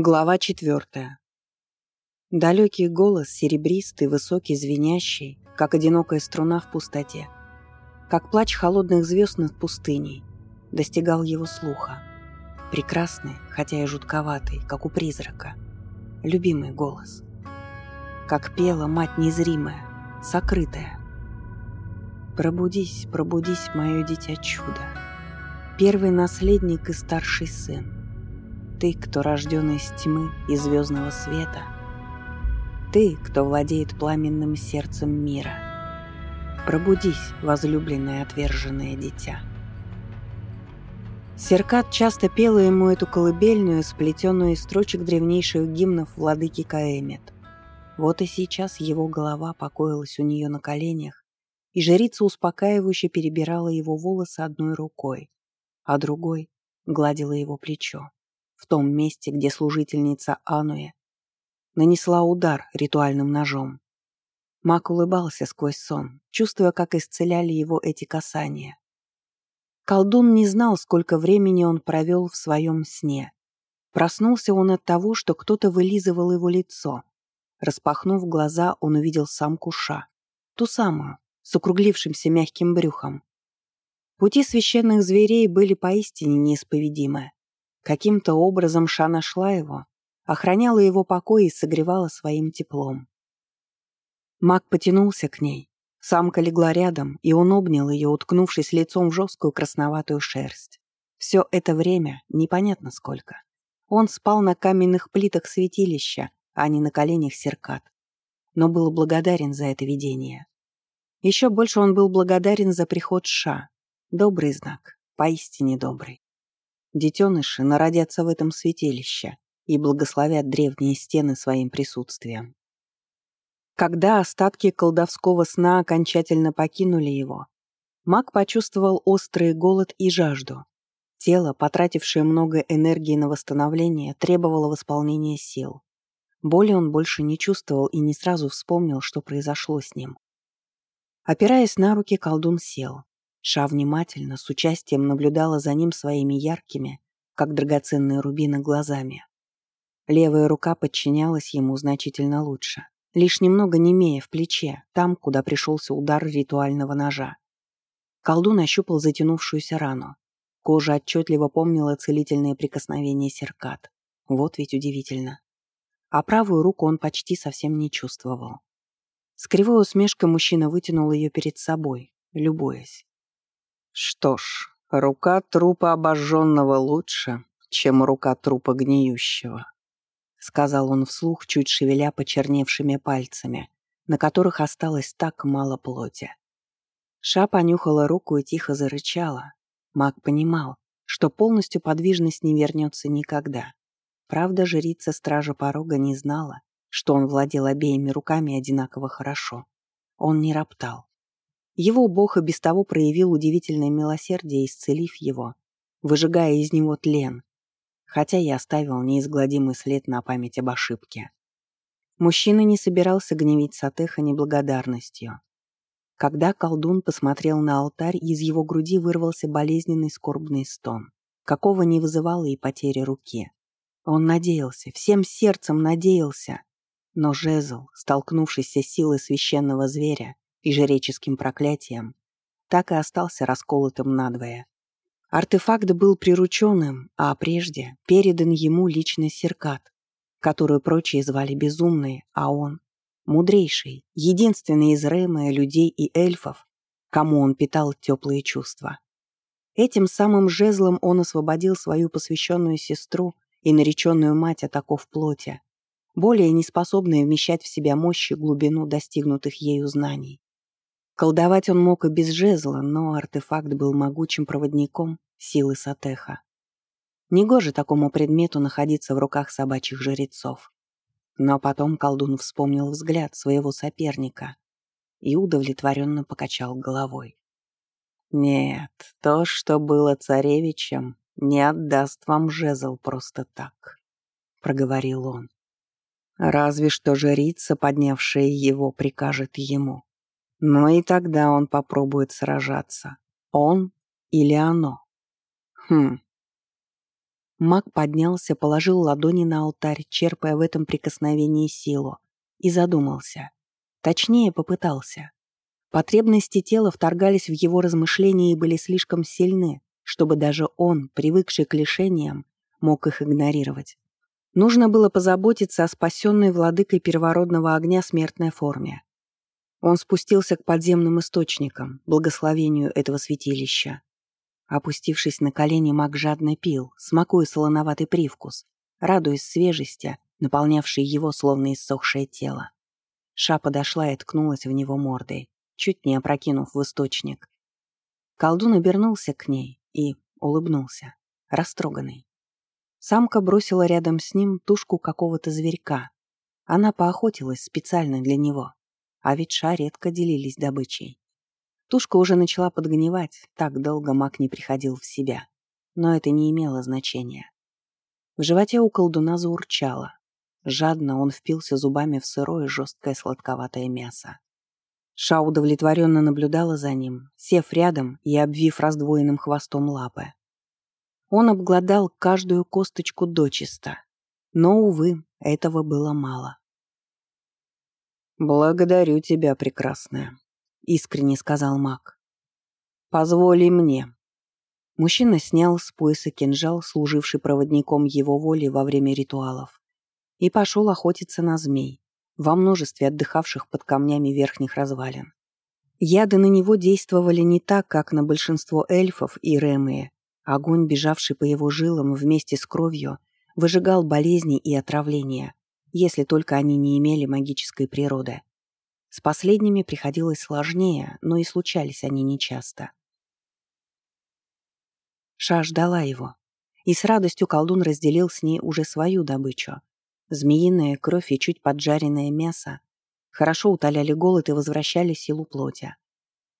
Глава четвертая. Далекий голос, серебристый, высокий, звенящий, как одинокая струна в пустоте, как плач холодных звезд над пустыней, достигал его слуха. Прекрасный, хотя и жутковатый, как у призрака. Любимый голос. Как пела мать незримая, сокрытая. «Пробудись, пробудись, мое дитя чудо, первый наследник и старший сын, ты, кто рожден из тьмы и звездного света. Ты, кто владеет пламенным сердцем мира. Пробудись, возлюбленное отверженное дитя. Серкат часто пела ему эту колыбельную, сплетенную из строчек древнейших гимнов владыки Каэмет. Вот и сейчас его голова покоилась у нее на коленях, и жрица успокаивающе перебирала его волосы одной рукой, а другой гладила его плечо в том месте, где служительница Ануя нанесла удар ритуальным ножом. Мак улыбался сквозь сон, чувствуя, как исцеляли его эти касания. Колдун не знал, сколько времени он провел в своем сне. Проснулся он от того, что кто-то вылизывал его лицо. Распахнув глаза, он увидел самку Ша, ту самую, с округлившимся мягким брюхом. Пути священных зверей были поистине неисповедимы. Каким-то образом Ша нашла его, охраняла его покой и согревала своим теплом. Маг потянулся к ней. Самка легла рядом, и он обнял ее, уткнувшись лицом в жесткую красноватую шерсть. Все это время, непонятно сколько. Он спал на каменных плитах святилища, а не на коленях серкат. Но был благодарен за это видение. Еще больше он был благодарен за приход Ша. Добрый знак, поистине добрый. Детеныши народятся в этом святилище и благословят древние стены своим присутствием. Когда остатки колдовского сна окончательно покинули его, маг почувствовал острый голод и жажду. Тело, потратившее много энергии на восстановление, требовало восполнения сил. Боли он больше не чувствовал и не сразу вспомнил, что произошло с ним. Опираясь на руки, колдун сел. Ша внимательно, с участием наблюдала за ним своими яркими, как драгоценные рубины, глазами. Левая рука подчинялась ему значительно лучше, лишь немного немея в плече, там, куда пришелся удар ритуального ножа. Колдун ощупал затянувшуюся рану. Кожа отчетливо помнила целительные прикосновения серкат. Вот ведь удивительно. А правую руку он почти совсем не чувствовал. С кривой усмешкой мужчина вытянул ее перед собой, любуясь. Что ж, рука трупа обожженного лучше, чем рука трупа гниющего, сказал он вслух, чуть шевеля почерневшими пальцами, на которых осталось так мало плоти. Ша понюхала руку и тихо зарычала. Маг понимал, что полностью подвижность не вернется никогда. Правда, жрица Стража Порога не знала, что он владел обеими руками одинаково хорошо. Он не роптал. Его бог и без того проявил удивительное милосердие, исцелив его, выжигая из него тлен, хотя и оставил неизгладимый след на память об ошибке. Мужчина не собирался гневить Сатеха неблагодарностью. Когда колдун посмотрел на алтарь, из его груди вырвался болезненный скорбный стон, какого не вызывала и потеря руки. Он надеялся, всем сердцем надеялся, но жезл, столкнувшись с силой священного зверя, и жреческим проклятием, так и остался расколотым надвое. Артефакт был прирученным, а прежде передан ему лично Серкат, которую прочие звали Безумной, а он — мудрейший, единственный из Рэма, людей и эльфов, кому он питал теплые чувства. Этим самым жезлом он освободил свою посвященную сестру и нареченную мать от оков плоти, более не способные вмещать в себя мощь и глубину достигнутых ею знаний. Колдовать он мог и без жезла, но артефакт был могучим проводником силы Сатеха. Негоже такому предмету находиться в руках собачьих жрецов. Но потом колдун вспомнил взгляд своего соперника и удовлетворенно покачал головой. «Нет, то, что было царевичем, не отдаст вам жезл просто так», — проговорил он. «Разве что жрица, поднявшая его, прикажет ему. Но и тогда он попробует сражаться. Он или оно. Хм. Маг поднялся, положил ладони на алтарь, черпая в этом прикосновении силу, и задумался. Точнее, попытался. Потребности тела вторгались в его размышления и были слишком сильны, чтобы даже он, привыкший к лишениям, мог их игнорировать. Нужно было позаботиться о спасенной владыкой первородного огня смертной форме. Он спустился к подземным источникам, благословению этого святилища. Опустившись на колени, маг жадно пил, смакуя солоноватый привкус, радуясь свежести, наполнявшей его словно иссохшее тело. Ша подошла и ткнулась в него мордой, чуть не опрокинув в источник. Колдун обернулся к ней и улыбнулся, растроганный. Самка бросила рядом с ним тушку какого-то зверька. Она поохотилась специально для него, а ведь Ша редко делились добычей. Тушка уже начала подгнивать, так долго маг не приходил в себя. Но это не имело значения. В животе у колдуна заурчало. Жадно он впился зубами в сырое жесткое сладковатое мясо. Ша удовлетворенно наблюдала за ним, сев рядом и обвив раздвоенным хвостом лапы. Он обглодал каждую косточку дочисто. Но, увы, этого было мало. «Благодарю тебя, прекрасная», — искренне сказал маг. «Позволи мне». Мужчина снял с пояса кинжал, служивший проводником его воли во время ритуалов, и пошел охотиться на змей, во множестве отдыхавших под камнями верхних развалин. Яды на него действовали не так, как на большинство эльфов и ремые, Огонь, бежавший по его жилам вместе с кровью, выжигал болезни и отравления, если только они не имели магической природы. С последними приходилось сложнее, но и случались они нечасто. Ша ждала его, и с радостью колдун разделил с ней уже свою добычу. Змеиная кровь и чуть поджаренное мясо хорошо утоляли голод и возвращали силу плоти.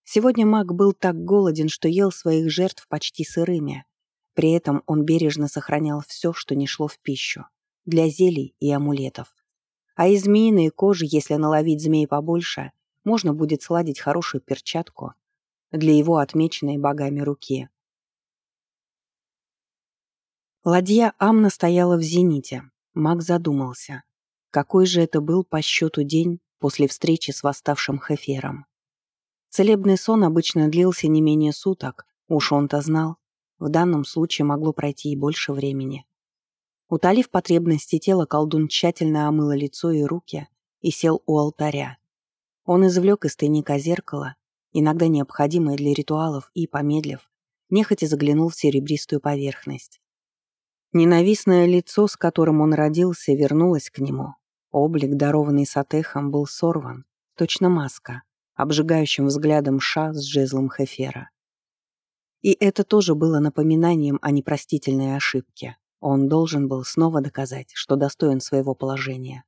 Сегодня маг был так голоден, что ел своих жертв почти сырыми. При этом он бережно сохранял все, что не шло в пищу, для зелий и амулетов. А из змеиной кожи, если наловить змей побольше, можно будет сладить хорошую перчатку для его отмеченной богами руки. Ладья Амна стояла в зените. Маг задумался. Какой же это был по счету день после встречи с восставшим Хефером? Целебный сон обычно длился не менее суток, уж он-то знал. В данном случае могло пройти и больше времени. Утолив потребности тела, колдун тщательно омыл лицо и руки и сел у алтаря. Он извлек из тайника зеркало, иногда необходимое для ритуалов, и, помедлив, нехотя заглянул в серебристую поверхность. Ненавистное лицо, с которым он родился, вернулось к нему. Облик, дарованный Сатехом, был сорван, точно маска обжигающим взглядом Ша с жезлом Хефера. И это тоже было напоминанием о непростительной ошибке. Он должен был снова доказать, что достоин своего положения.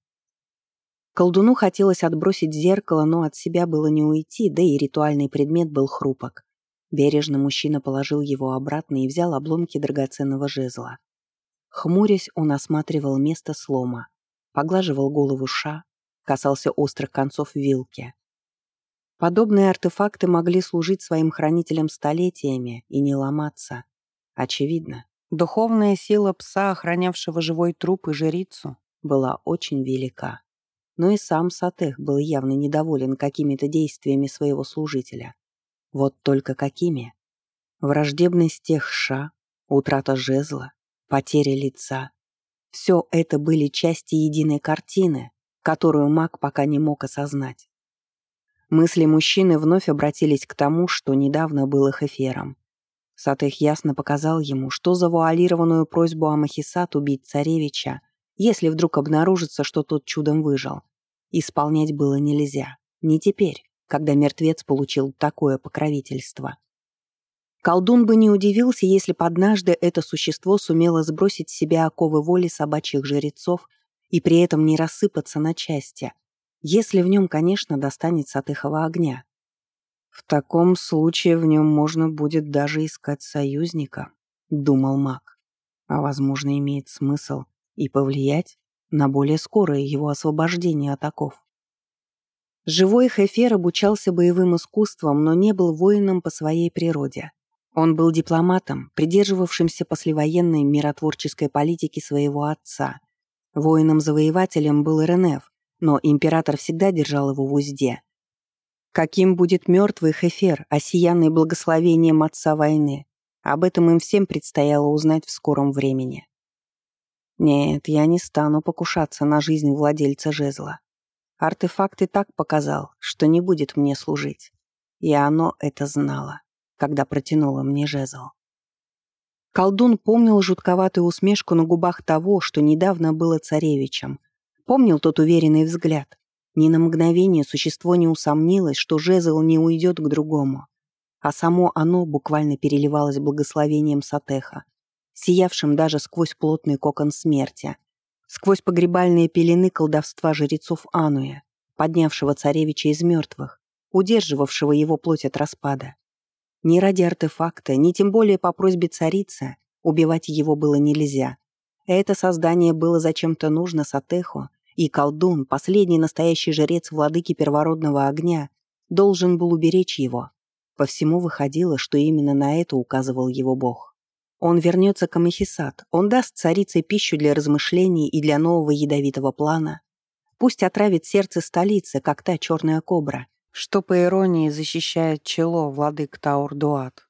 Колдуну хотелось отбросить зеркало, но от себя было не уйти, да и ритуальный предмет был хрупок. Бережно мужчина положил его обратно и взял обломки драгоценного жезла. Хмурясь, он осматривал место слома, поглаживал голову Ша, касался острых концов вилки. Подобные артефакты могли служить своим хранителям столетиями и не ломаться. Очевидно, духовная сила пса, охранявшего живой труп и жрицу, была очень велика. Но и сам Сатех был явно недоволен какими-то действиями своего служителя. Вот только какими? Враждебность тех ша, утрата жезла, потеря лица. Все это были части единой картины, которую маг пока не мог осознать. Мысли мужчины вновь обратились к тому, что недавно был их эфиром. Сатых ясно показал ему, что за вуалированную просьбу Амахисат убить царевича, если вдруг обнаружится, что тот чудом выжил. Исполнять было нельзя. Не теперь, когда мертвец получил такое покровительство. Колдун бы не удивился, если бы однажды это существо сумело сбросить с себя оковы воли собачьих жрецов и при этом не рассыпаться на части, если в нем, конечно, достанется от ихого огня. В таком случае в нем можно будет даже искать союзника, думал маг. А возможно, имеет смысл и повлиять на более скорое его освобождение от оков. Живой Хефер обучался боевым искусствам, но не был воином по своей природе. Он был дипломатом, придерживавшимся послевоенной миротворческой политики своего отца. Воином-завоевателем был Ренеф, но император всегда держал его в узде. Каким будет мертвый Хефер, осиянный благословением отца войны? Об этом им всем предстояло узнать в скором времени. Нет, я не стану покушаться на жизнь владельца жезла. Артефакт и так показал, что не будет мне служить. И оно это знало когда протянула мне жезл. Колдун помнил жутковатую усмешку на губах того, что недавно было царевичем. Помнил тот уверенный взгляд. Ни на мгновение существо не усомнилось, что жезл не уйдет к другому. А само оно буквально переливалось благословением Сатеха, сиявшим даже сквозь плотный кокон смерти, сквозь погребальные пелены колдовства жрецов Ануя, поднявшего царевича из мертвых, удерживавшего его плоть от распада. Ни ради артефакта, ни тем более по просьбе царицы убивать его было нельзя. Это создание было зачем-то нужно Сатеху, и колдун, последний настоящий жрец владыки первородного огня, должен был уберечь его. По всему выходило, что именно на это указывал его бог. Он вернется к Амахисат, он даст царице пищу для размышлений и для нового ядовитого плана. Пусть отравит сердце столицы, как та черная кобра, что, по иронии, защищает чело владык Таурдуат.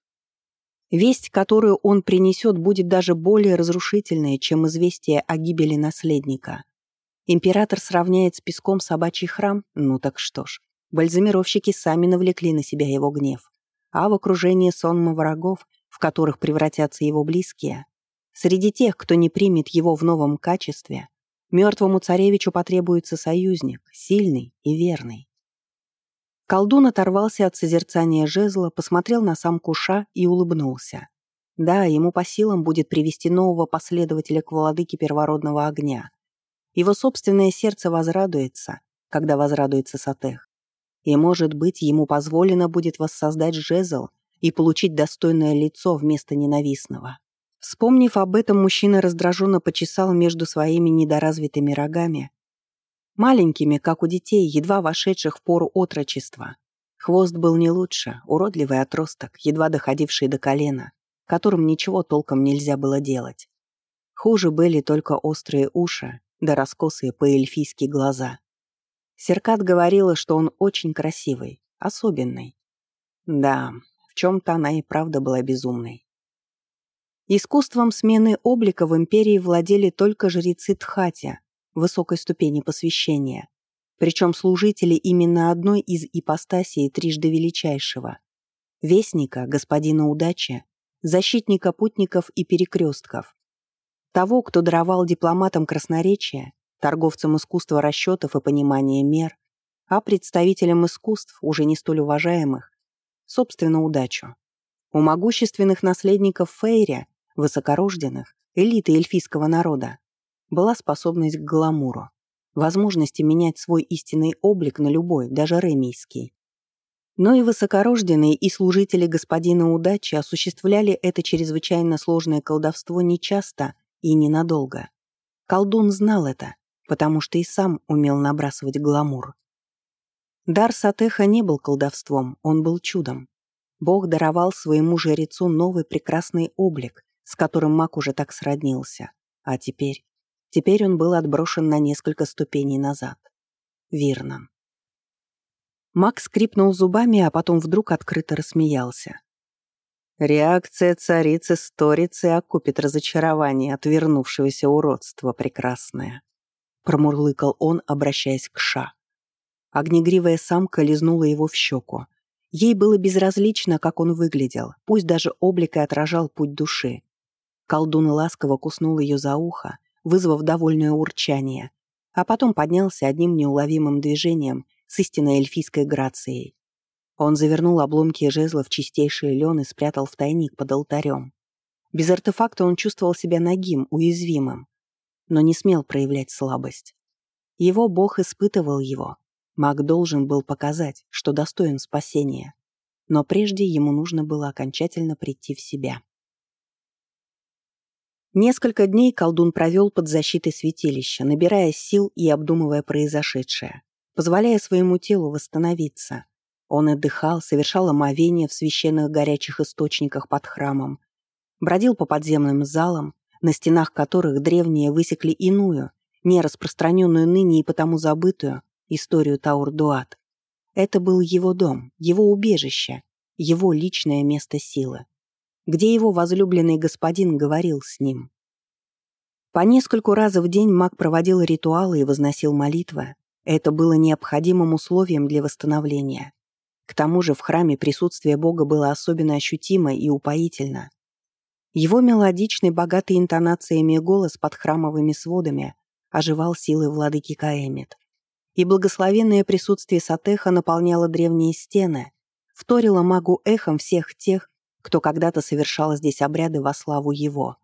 Весть, которую он принесет, будет даже более разрушительной, чем известие о гибели наследника. Император сравняет с песком собачий храм? Ну так что ж, бальзамировщики сами навлекли на себя его гнев. А в окружении сонма врагов, в которых превратятся его близкие, среди тех, кто не примет его в новом качестве, мертвому царевичу потребуется союзник, сильный и верный. Колдун оторвался от созерцания жезла, посмотрел на сам Куша и улыбнулся. Да, ему по силам будет привести нового последователя к владыке первородного огня. Его собственное сердце возрадуется, когда возрадуется Сатех. И, может быть, ему позволено будет воссоздать жезл и получить достойное лицо вместо ненавистного. Вспомнив об этом, мужчина раздраженно почесал между своими недоразвитыми рогами, Маленькими, как у детей, едва вошедших в пору отрочества. Хвост был не лучше, уродливый отросток, едва доходивший до колена, которым ничего толком нельзя было делать. Хуже были только острые уши да раскосые по-эльфийски глаза. Серкат говорила, что он очень красивый, особенный. Да, в чем-то она и правда была безумной. Искусством смены облика в империи владели только жрецы Тхати, высокой ступени посвящения, причем служители именно одной из ипостасей трижды величайшего – вестника, господина удачи, защитника путников и перекрестков, того, кто даровал дипломатам красноречия, торговцам искусства расчетов и понимания мер, а представителям искусств, уже не столь уважаемых, собственно, удачу. У могущественных наследников Фейри, высокорожденных, элиты эльфийского народа, была способность к гламуру, возможности менять свой истинный облик на любой, даже ремийский. Но и высокорожденные и служители господина удачи осуществляли это чрезвычайно сложное колдовство нечасто и ненадолго. Колдун знал это, потому что и сам умел набрасывать гламур. Дар Сатеха не был колдовством, он был чудом. Бог даровал своему жрецу новый прекрасный облик, с которым маг уже так сроднился. А теперь Теперь он был отброшен на несколько ступеней назад. Вирнан. Макс скрипнул зубами, а потом вдруг открыто рассмеялся. Реакция царицы Сторицы окупит разочарование от вернувшегося уродства прекрасное. Промурлыкал он, обращаясь к Ша. Огнегривая самка лизнула его в щеку. Ей было безразлично, как он выглядел, пусть даже облик и отражал путь души. Колдун ласково куснул ее за ухо, вызвав довольное урчание, а потом поднялся одним неуловимым движением с истинной эльфийской грацией. Он завернул обломки жезла в чистейший лен и спрятал в тайник под алтарем. Без артефакта он чувствовал себя нагим, уязвимым, но не смел проявлять слабость. Его бог испытывал его. Маг должен был показать, что достоин спасения. Но прежде ему нужно было окончательно прийти в себя. Несколько дней колдун провел под защитой святилища, набирая сил и обдумывая произошедшее, позволяя своему телу восстановиться. Он отдыхал, совершал омовение в священных горячих источниках под храмом, бродил по подземным залам, на стенах которых древние высекли иную, не распространенную ныне и потому забытую, историю Таур-Дуат. Это был его дом, его убежище, его личное место силы, где его возлюбленный господин говорил с ним. По нескольку раз в день маг проводил ритуалы и возносил молитвы. Это было необходимым условием для восстановления. К тому же в храме присутствие Бога было особенно ощутимо и упоительно. Его мелодичный, богатый интонациями голос под храмовыми сводами оживал силой владыки Каэмит. И благословенное присутствие Сатеха наполняло древние стены, вторило магу эхом всех тех, кто когда-то совершал здесь обряды во славу его.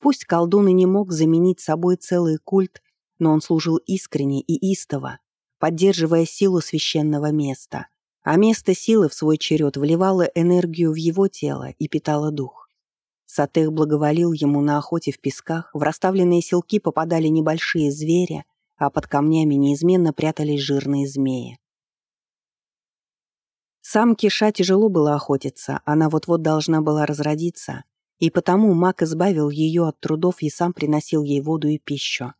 Пусть колдун и не мог заменить собой целый культ, но он служил искренне и истово, поддерживая силу священного места — а место силы в свой черед вливало энергию в его тело и питало дух. Сатех благоволил ему на охоте в песках, в расставленные селки попадали небольшие звери, а под камнями неизменно прятались жирные змеи. Сам Киша тяжело было охотиться, она вот-вот должна была разродиться, и потому маг избавил ее от трудов и сам приносил ей воду и пищу.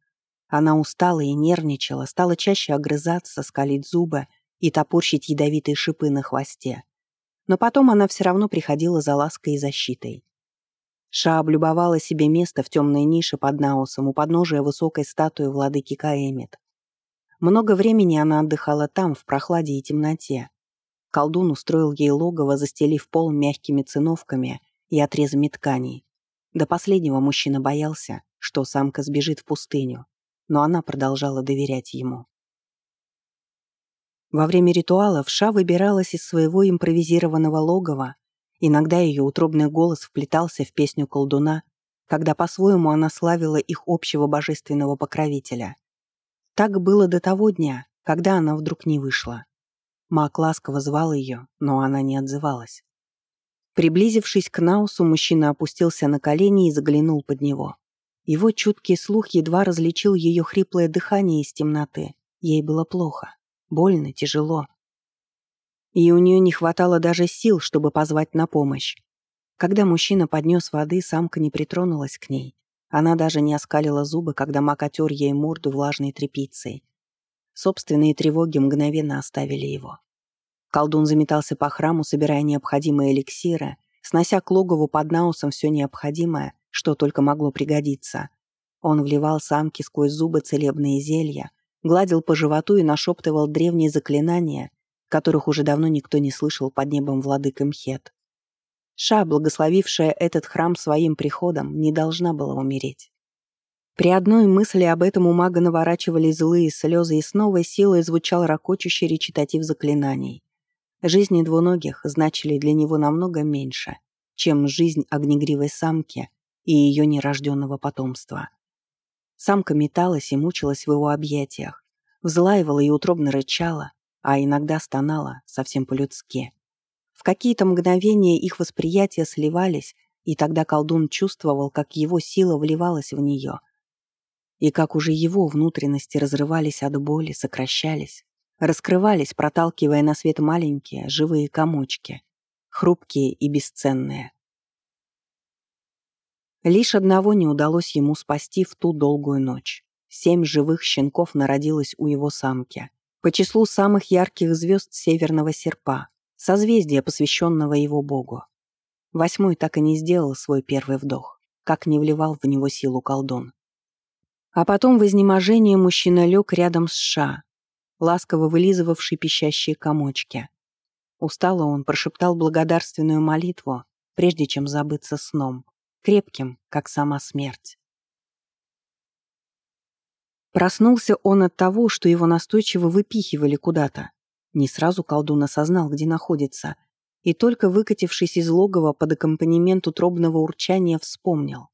Она устала и нервничала, стала чаще огрызаться, скалить зубы и топорщить ядовитые шипы на хвосте. Но потом она все равно приходила за лаской и защитой. Ша облюбовала себе место в темной нише под Наусом у подножия высокой статуи владыки Каэмит. Много времени она отдыхала там, в прохладе и темноте. Колдун устроил ей логово, застелив пол мягкими циновками и отрезами тканей. До последнего мужчина боялся, что самка сбежит в пустыню, но она продолжала доверять ему. Во время ритуалов Ша выбиралась из своего импровизированного логова. Иногда ее утробный голос вплетался в песню колдуна, когда по-своему она славила их общего божественного покровителя. Так было до того дня, когда она вдруг не вышла. Мак ласково звал ее, но она не отзывалась. Приблизившись к Наусу, мужчина опустился на колени и заглянул под него. Его чуткий слух едва различил ее хриплое дыхание из темноты. Ей было плохо. Больно, тяжело. И у нее не хватало даже сил, чтобы позвать на помощь. Когда мужчина поднес воды, самка не притронулась к ней. Она даже не оскалила зубы, когда мак отер ей морду влажной тряпицей. Собственные тревоги мгновенно оставили его. Колдун заметался по храму, собирая необходимые эликсиры, снося к логову под наусом все необходимое, что только могло пригодиться. Он вливал самке сквозь зубы целебные зелья, гладил по животу и нашептывал древние заклинания, которых уже давно никто не слышал под небом владыка Мхет. Ша, благословившая этот храм своим приходом, не должна была умереть. При одной мысли об этом у мага наворачивались злые слезы, и с новой силой звучал ракочущий речитатив заклинаний. Жизни двуногих значили для него намного меньше, чем жизнь огнегривой самки и ее нерожденного потомства. Самка металась и мучилась в его объятиях, взлаивала и утробно рычала, а иногда стонала, совсем по-людски. В какие-то мгновения их восприятия сливались, и тогда колдун чувствовал, как его сила вливалась в нее, и как уже его внутренности разрывались от боли, сокращались, раскрывались, проталкивая на свет маленькие, живые комочки, хрупкие и бесценные. Лишь одного не удалось ему спасти в ту долгую ночь. Семь живых щенков народилось у его самки. По числу самых ярких звезд Северного Серпа, созвездия, посвященного его богу. Восьмой так и не сделал свой первый вдох, как не вливал в него силу колдун. А потом в изнеможении мужчина лег рядом с Ша, ласково вылизывавший пищащие комочки. Устало он прошептал благодарственную молитву, прежде чем забыться сном крепким, как сама смерть. Проснулся он от того, что его настойчиво выпихивали куда-то. Не сразу колдун осознал, где находится, и только выкатившись из логова под аккомпанемент утробного урчания вспомнил.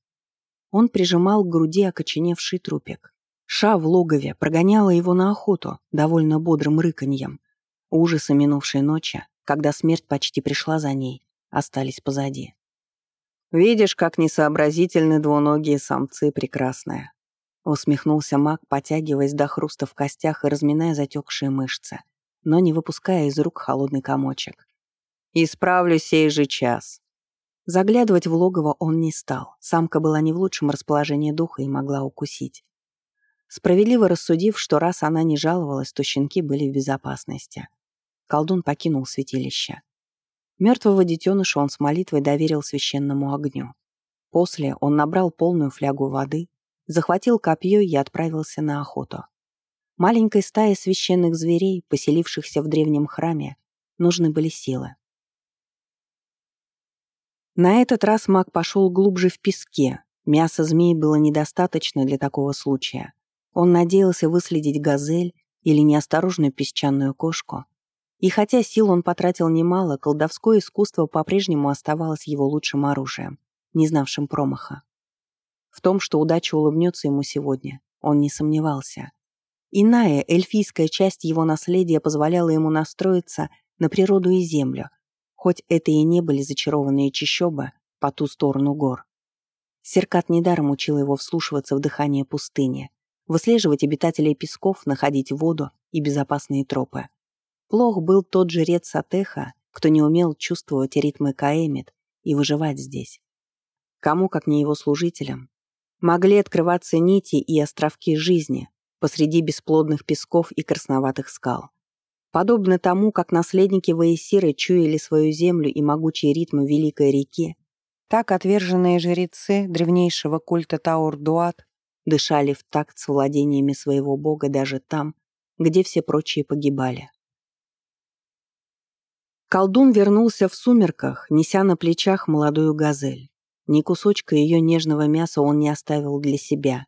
Он прижимал к груди окоченевший трупик. Ша в логове прогоняла его на охоту довольно бодрым рыканьем. Ужасы минувшей ночи, когда смерть почти пришла за ней, остались позади. Видишь, как несообразительны двуногие самцы прекрасные. Усмехнулся маг, потягиваясь до хруста в костях и разминая затекшие мышцы. но не выпуская из рук холодный комочек. «Исправлю сей же час». Заглядывать в логово он не стал. Самка была не в лучшем расположении духа и могла укусить. Справедливо рассудив, что раз она не жаловалась, то щенки были в безопасности. Колдун покинул святилище. Мертвого детеныша он с молитвой доверил священному огню. После он набрал полную флягу воды, захватил копье и отправился на охоту. Маленькой стае священных зверей, поселившихся в древнем храме, нужны были силы. На этот раз маг пошел глубже в песке. Мяса змей было недостаточно для такого случая. Он надеялся выследить газель или неосторожную песчаную кошку. И хотя сил он потратил немало, колдовское искусство по-прежнему оставалось его лучшим оружием, не знавшим промаха. В том, что удача улыбнется ему сегодня, он не сомневался. Иная, эльфийская часть его наследия позволяла ему настроиться на природу и землю, хоть это и не были зачарованные чащобы по ту сторону гор. Серкат недаром учил его вслушиваться в дыхание пустыни, выслеживать обитателей песков, находить воду и безопасные тропы. Плох был тот жрец Сатеха, кто не умел чувствовать ритмы Каэмит и выживать здесь. Кому, как не его служителям, могли открываться нити и островки жизни посреди бесплодных песков и красноватых скал. Подобно тому, как наследники Ваесиры чуяли свою землю и могучие ритмы Великой реки, так отверженные жрецы древнейшего культа Таур-Дуат дышали в такт с владениями своего бога даже там, где все прочие погибали. Колдун вернулся в сумерках, неся на плечах молодую газель. Ни кусочка ее нежного мяса он не оставил для себя.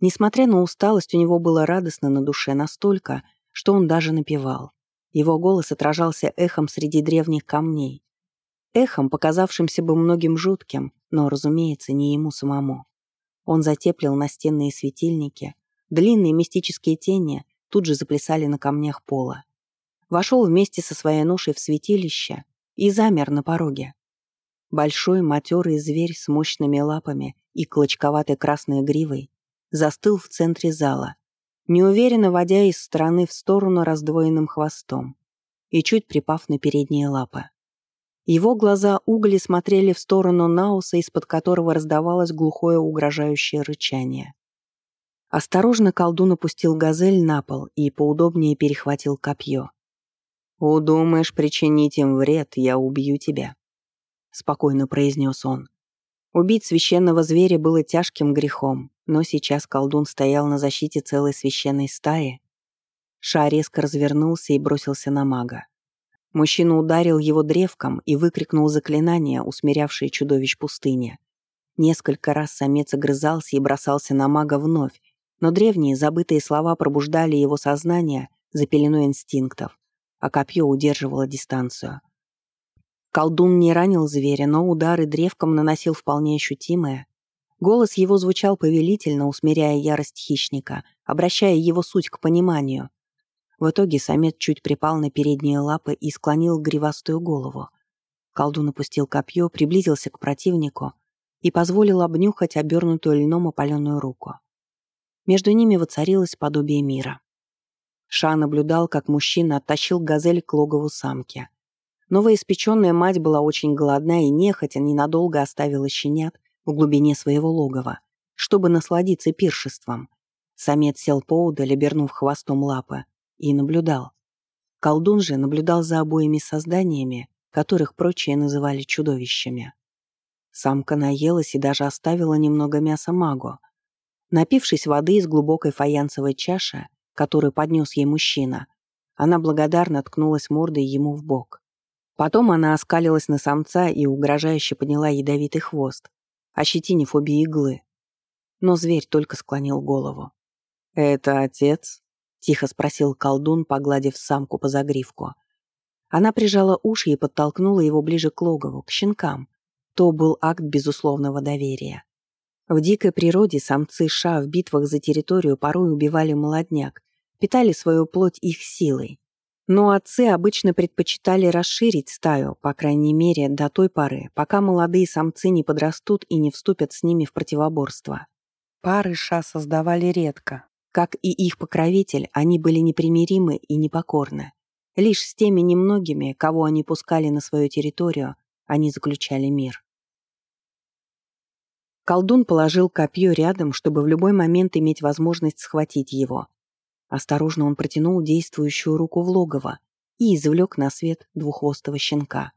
Несмотря на усталость, у него было радостно на душе настолько, что он даже напевал. Его голос отражался эхом среди древних камней. Эхом, показавшимся бы многим жутким, но, разумеется, не ему самому. Он затеплил настенные светильники, длинные мистические тени тут же заплясали на камнях пола. Вошел вместе со своей ношей в святилище и замер на пороге. Большой матерый зверь с мощными лапами и клочковатой красной гривой застыл в центре зала, неуверенно водя из стороны в сторону раздвоенным хвостом и чуть припав на передние лапы. Его глаза угли смотрели в сторону Науса, из-под которого раздавалось глухое угрожающее рычание. Осторожно колдун опустил газель на пол и поудобнее перехватил копье. «Удумаешь причинить им вред, я убью тебя», — спокойно произнес он. Убить священного зверя было тяжким грехом, но сейчас колдун стоял на защите целой священной стаи. Ша резко развернулся и бросился на мага. Мужчина ударил его древком и выкрикнул заклинание, усмирявшее чудовищ пустыни. Несколько раз самец огрызался и бросался на мага вновь, но древние забытые слова пробуждали его сознание за пеленой инстинктов, а копье удерживало дистанцию. Колдун не ранил зверя, но удары древком наносил вполне ощутимые. Голос его звучал повелительно, усмиряя ярость хищника, обращая его суть к пониманию, в итоге самец чуть припал на передние лапы и склонил гривастую голову. Колдун опустил копье, приблизился к противнику и позволил обнюхать обернутую льном опаленную руку. Между ними воцарилось подобие мира. Ша наблюдал, как мужчина оттащил газель к логову самки. Новоиспеченная мать была очень голодна и нехотя ненадолго оставила щенят в глубине своего логова, чтобы насладиться пиршеством. Самец сел поудаль, обернув хвостом лапы, и наблюдал. Колдун же наблюдал за обоими созданиями, которых прочие называли чудовищами. Самка наелась и даже оставила немного мяса магу. Напившись воды из глубокой фаянсовой чаши, которую поднес ей мужчина, она благодарно ткнулась мордой ему в бок. Потом она оскалилась на самца и угрожающе подняла ядовитый хвост, ощетинив обе иглы. Но зверь только склонил голову. «Это отец?» Тихо спросил колдун, погладив самку по загривку. Она прижала уши и подтолкнула его ближе к логову, к щенкам. То был акт безусловного доверия. В дикой природе самцы ша в битвах за территорию порой убивали молодняк, питали свою плоть их силой. Но отцы обычно предпочитали расширить стаю, по крайней мере, до той поры, пока молодые самцы не подрастут и не вступят с ними в противоборство. Пары ша создавали редко, как и их покровитель, они были непримиримы и непокорны. Лишь с теми немногими, кого они пускали на свою территорию, они заключали мир. Колдун положил копье рядом, чтобы в любой момент иметь возможность схватить его. Осторожно он протянул действующую руку в логово и извлек на свет двуххвостого щенка.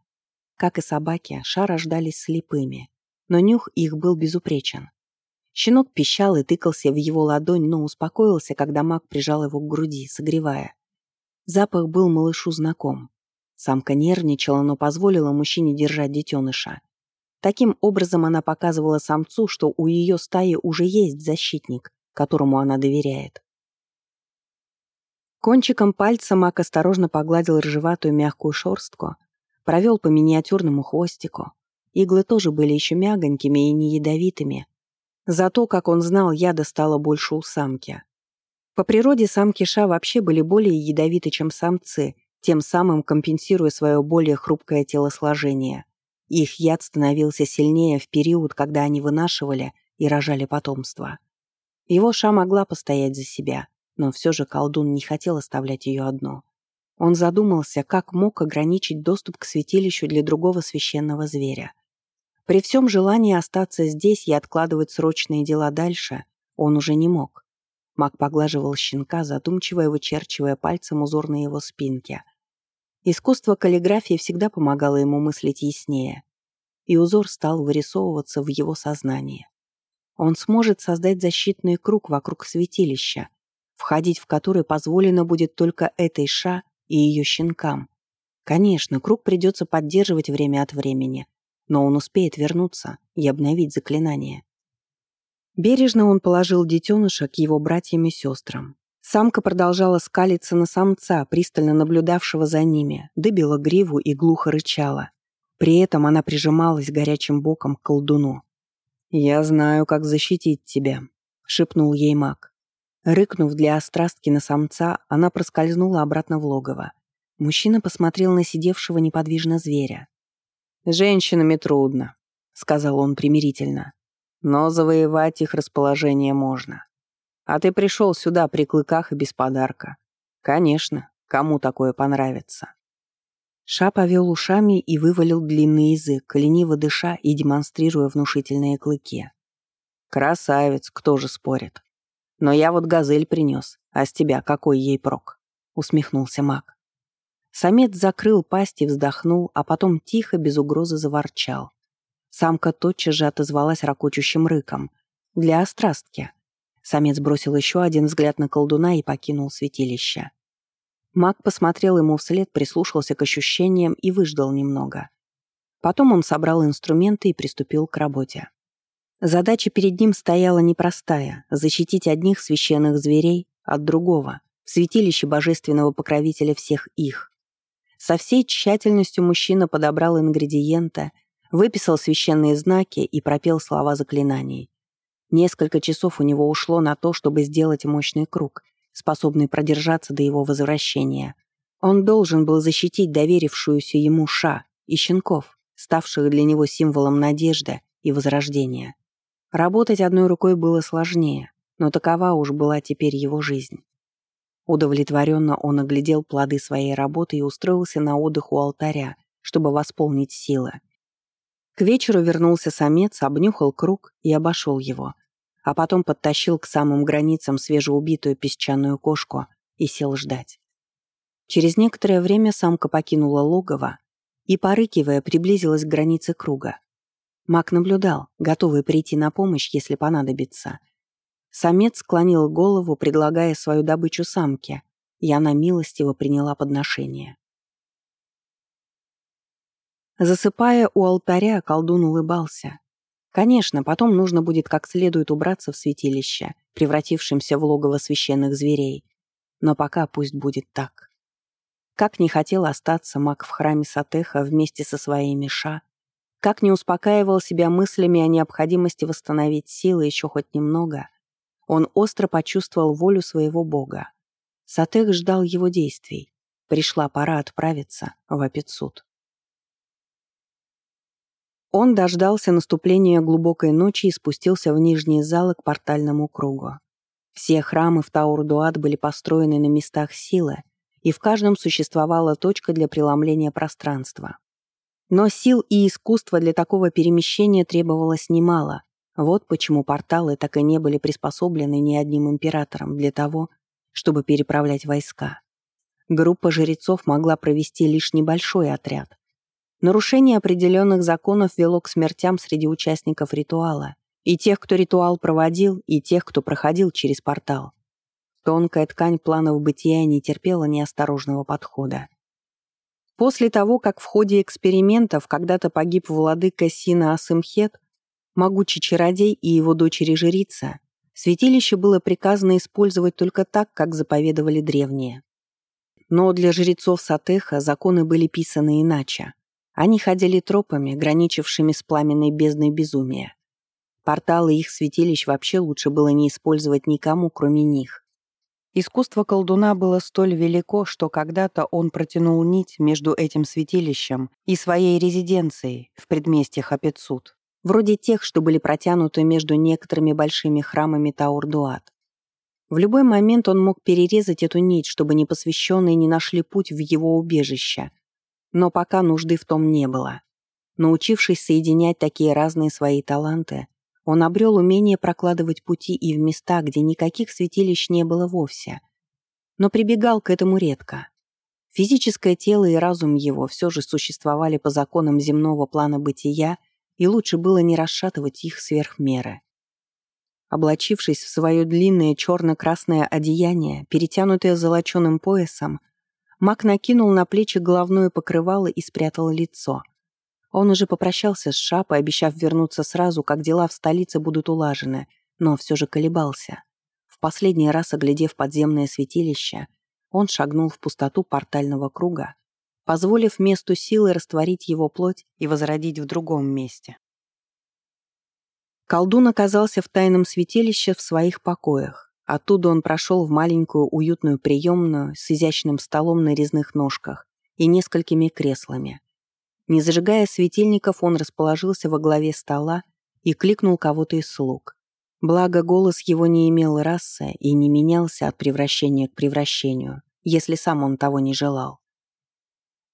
Как и собаки, ша рождались слепыми, но нюх их был безупречен. Щенок пищал и тыкался в его ладонь, но успокоился, когда маг прижал его к груди, согревая. Запах был малышу знаком. Самка нервничала, но позволила мужчине держать детеныша. Таким образом она показывала самцу, что у ее стаи уже есть защитник, которому она доверяет. Кончиком пальца Мак осторожно погладил рыжеватую мягкую шорстку, провел по миниатюрному хвостику. Иглы тоже были еще мягонькими и не ядовитыми. Зато, как он знал, яда стало больше у самки. По природе самки ша вообще были более ядовиты, чем самцы, тем самым компенсируя свое более хрупкое телосложение. Их яд становился сильнее в период, когда они вынашивали и рожали потомство. Его ша могла постоять за себя, но все же колдун не хотел оставлять ее одну. Он задумался, как мог ограничить доступ к святилищу для другого священного зверя. При всем желании остаться здесь и откладывать срочные дела дальше, он уже не мог. Маг поглаживал щенка, задумчиво вычерчивая пальцем узор на его спинке. Искусство каллиграфии всегда помогало ему мыслить яснее, и узор стал вырисовываться в его сознании. Он сможет создать защитный круг вокруг святилища, входить в который позволено будет только этой ша и ее щенкам. Конечно, круг придется поддерживать время от времени, но он успеет вернуться и обновить заклинание. Бережно он положил детеныша к его братьям и сестрам. Самка продолжала скалиться на самца, пристально наблюдавшего за ними, дыбила гриву и глухо рычала. При этом она прижималась горячим боком к колдуну. «Я знаю, как защитить тебя», — шепнул ей маг. Рыкнув для острастки на самца, она проскользнула обратно в логово. Мужчина посмотрел на сидевшего неподвижно зверя. «Женщинами трудно», — сказал он примирительно. «Но завоевать их расположение можно. А ты пришел сюда при клыках и без подарка. Конечно, кому такое понравится». Ша повел ушами и вывалил длинный язык, лениво дыша и демонстрируя внушительные клыки. «Красавец, кто же спорит?» Но я вот газель принес, а с тебя какой ей прок?» — усмехнулся маг. Самец закрыл пасть и вздохнул, а потом тихо, без угрозы заворчал. Самка тотчас же отозвалась ракочущим рыком. Для острастки. Самец бросил еще один взгляд на колдуна и покинул святилище. Маг посмотрел ему вслед, прислушался к ощущениям и выждал немного. Потом он собрал инструменты и приступил к работе. Задача перед ним стояла непростая — защитить одних священных зверей от другого, в святилище божественного покровителя всех их. Со всей тщательностью мужчина подобрал ингредиенты, выписал священные знаки и пропел слова заклинаний. Несколько часов у него ушло на то, чтобы сделать мощный круг, способный продержаться до его возвращения. Он должен был защитить доверившуюся ему Ша и щенков, ставших для него символом надежды и возрождения. Работать одной рукой было сложнее, но такова уж была теперь его жизнь. Удовлетворенно он оглядел плоды своей работы и устроился на отдых у алтаря, чтобы восполнить силы. К вечеру вернулся самец, обнюхал круг и обошел его, а потом подтащил к самым границам свежеубитую песчаную кошку и сел ждать. Через некоторое время самка покинула логово и, порыкивая, приблизилась к границе круга. Маг наблюдал, готовый прийти на помощь, если понадобится. Самец склонил голову, предлагая свою добычу самке, и она милостиво приняла подношение. Засыпая у алтаря, колдун улыбался. Конечно, потом нужно будет как следует убраться в святилище, превратившемся в логово священных зверей. Но пока пусть будет так. Как не хотел остаться маг в храме Сатеха вместе со своими ша, как не успокаивал себя мыслями о необходимости восстановить силы еще хоть немного, он остро почувствовал волю своего бога. Сатех ждал его действий. Пришла пора отправиться в Апицуд. Он дождался наступления глубокой ночи и спустился в нижние залы к портальному кругу. Все храмы в Таурдуат были построены на местах силы, и в каждом существовала точка для преломления пространства. Но сил и искусства для такого перемещения требовалось немало. Вот почему порталы так и не были приспособлены ни одним императором для того, чтобы переправлять войска. Группа жрецов могла провести лишь небольшой отряд. Нарушение определенных законов вело к смертям среди участников ритуала, и тех, кто ритуал проводил, и тех, кто проходил через портал. Тонкая ткань планов бытия не терпела неосторожного подхода. После того, как в ходе экспериментов когда-то погиб владыка Сина Асымхет, могучий чародей и его дочери-жрица, святилище было приказано использовать только так, как заповедовали древние. Но для жрецов Сатеха законы были писаны иначе. Они ходили тропами, граничившими с пламенной бездной безумия. Порталы их святилищ вообще лучше было не использовать никому, кроме них. Искусство колдуна было столь велико, что когда-то он протянул нить между этим святилищем и своей резиденцией в предместьях Апецут, вроде тех, что были протянуты между некоторыми большими храмами Таурдуат. В любой момент он мог перерезать эту нить, чтобы непосвященные не нашли путь в его убежище. Но пока нужды в том не было. Научившись соединять такие разные свои таланты, он обрел умение прокладывать пути и в места, где никаких святилищ не было вовсе. Но прибегал к этому редко. Физическое тело и разум его все же существовали по законам земного плана бытия, и лучше было не расшатывать их сверх меры. Облачившись в свое длинное черно-красное одеяние, перетянутое золоченым поясом, маг накинул на плечи головное покрывало и спрятал лицо. Он уже попрощался с Шапой, обещав вернуться сразу, как дела в столице будут улажены, но все же колебался. В последний раз, оглядев подземное святилище, он шагнул в пустоту портального круга, позволив месту силы растворить его плоть и возродить в другом месте. Колдун оказался в тайном святилище в своих покоях. Оттуда он прошел в маленькую уютную приемную с изящным столом на резных ножках и несколькими креслами. Не зажигая светильников, он расположился во главе стола и кликнул кого-то из слуг. Благо, голос его не имел расы и не менялся от превращения к превращению, если сам он того не желал.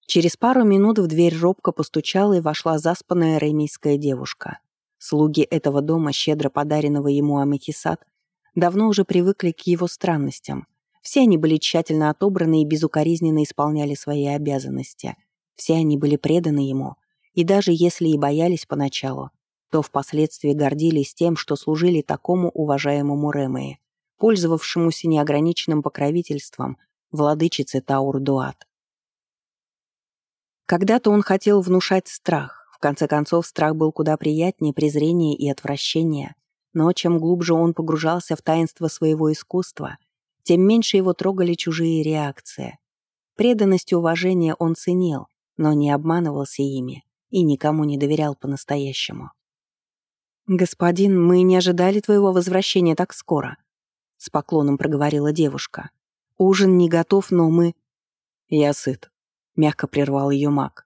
Через пару минут в дверь робко постучала и вошла заспанная ремейская девушка. Слуги этого дома, щедро подаренного ему Аметисат, давно уже привыкли к его странностям. Все они были тщательно отобраны и безукоризненно исполняли свои обязанности – все они были преданы ему, и даже если и боялись поначалу, то впоследствии гордились тем, что служили такому уважаемому Ремеи, пользовавшемуся неограниченным покровительством владычицы Таур-Дуат. Когда-то он хотел внушать страх, в конце концов страх был куда приятнее презрения и отвращения, но чем глубже он погружался в таинство своего искусства, тем меньше его трогали чужие реакции. Преданность и уважение он ценил, но не обманывался ими и никому не доверял по-настоящему. «Господин, мы не ожидали твоего возвращения так скоро», — с поклоном проговорила девушка. «Ужин не готов, но мы...» «Я сыт», — мягко прервал ее маг.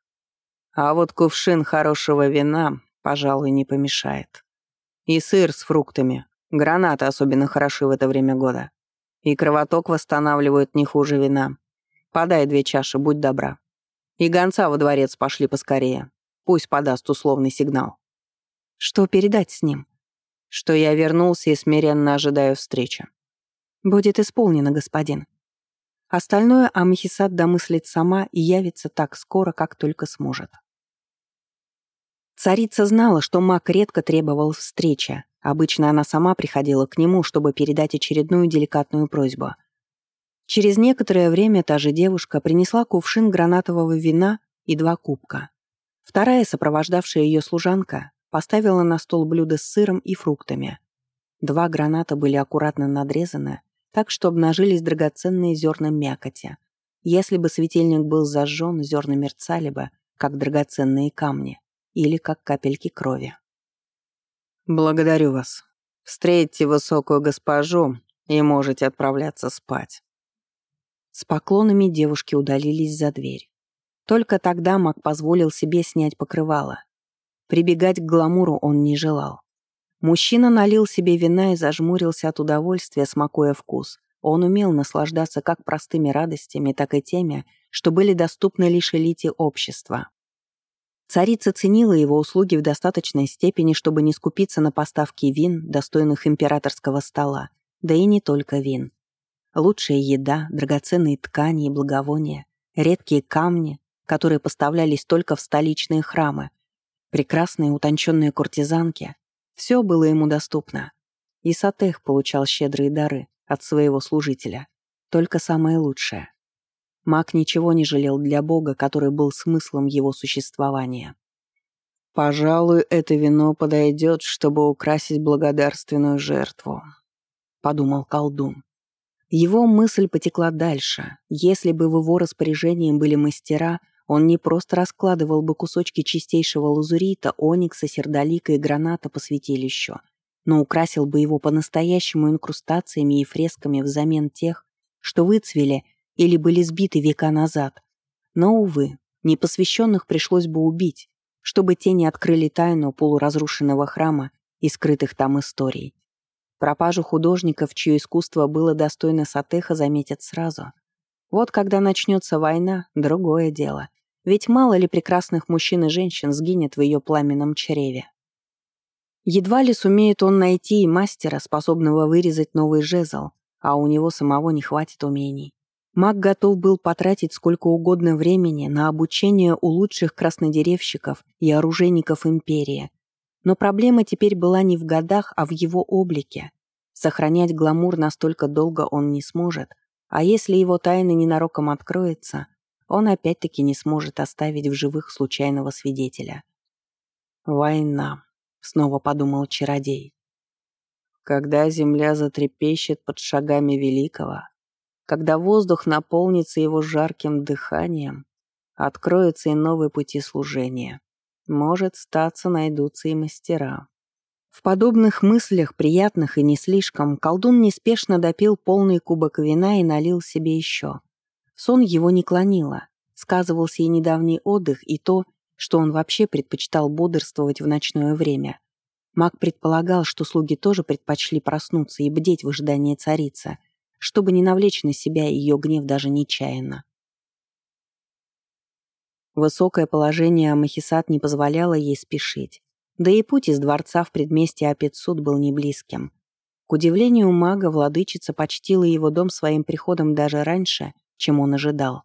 «А вот кувшин хорошего вина, пожалуй, не помешает. И сыр с фруктами. Гранаты особенно хороши в это время года. И кровоток восстанавливают не хуже вина. Подай две чаши, будь добра». И гонца во дворец пошли поскорее. Пусть подаст условный сигнал. Что передать с ним? Что я вернулся и смиренно ожидаю встречи. Будет исполнено, господин. Остальное Амхисад домыслит сама и явится так скоро, как только сможет. Царица знала, что маг редко требовал встречи. Обычно она сама приходила к нему, чтобы передать очередную деликатную просьбу — Через некоторое время та же девушка принесла кувшин гранатового вина и два кубка. Вторая, сопровождавшая ее служанка, поставила на стол блюдо с сыром и фруктами. Два граната были аккуратно надрезаны, так что обнажились драгоценные зерна мякоти. Если бы светильник был зажжен, зерна мерцали бы, как драгоценные камни или как капельки крови. «Благодарю вас. Встретьте высокую госпожу и можете отправляться спать». С поклонами девушки удалились за дверь. Только тогда Мак позволил себе снять покрывало. Прибегать к гламуру он не желал. Мужчина налил себе вина и зажмурился от удовольствия, смакуя вкус. Он умел наслаждаться как простыми радостями, так и теми, что были доступны лишь элите общества. Царица ценила его услуги в достаточной степени, чтобы не скупиться на поставки вин, достойных императорского стола, да и не только вин. Лучшая еда, драгоценные ткани и благовония, редкие камни, которые поставлялись только в столичные храмы, прекрасные утонченные куртизанки — все было ему доступно. И Сатех получал щедрые дары от своего служителя, только самое лучшее. Маг ничего не жалел для Бога, который был смыслом его существования. «Пожалуй, это вино подойдет, чтобы украсить благодарственную жертву», — подумал колдун. Его мысль потекла дальше. Если бы в его распоряжении были мастера, он не просто раскладывал бы кусочки чистейшего лазурита, оникса, сердолика и граната по святилищу, но украсил бы его по-настоящему инкрустациями и фресками взамен тех, что выцвели или были сбиты века назад. Но, увы, непосвященных пришлось бы убить, чтобы те не открыли тайну полуразрушенного храма и скрытых там историй. Пропажу художников, чье искусство было достойно Сатеха, заметят сразу. Вот когда начнется война, другое дело. Ведь мало ли прекрасных мужчин и женщин сгинет в ее пламенном чреве. Едва ли сумеет он найти и мастера, способного вырезать новый жезл, а у него самого не хватит умений. Маг готов был потратить сколько угодно времени на обучение у лучших краснодеревщиков и оружейников империи, но проблема теперь была не в годах, а в его облике. Сохранять гламур настолько долго он не сможет, а если его тайна ненароком откроется, он опять-таки не сможет оставить в живых случайного свидетеля. «Война», — снова подумал чародей. «Когда земля затрепещет под шагами великого, когда воздух наполнится его жарким дыханием, откроются и новые пути служения. Может, статься найдутся и мастера. В подобных мыслях, приятных и не слишком, колдун неспешно допил полный кубок вина и налил себе еще. Сон его не клонило. Сказывался и недавний отдых, и то, что он вообще предпочитал бодрствовать в ночное время. Маг предполагал, что слуги тоже предпочли проснуться и бдеть в ожидании царицы, чтобы не навлечь на себя ее гнев даже нечаянно. Высокое положение Амахисат не позволяло ей спешить. Да и путь из дворца в предместье Апетсуд был не близким. К удивлению мага, владычица почтила его дом своим приходом даже раньше, чем он ожидал.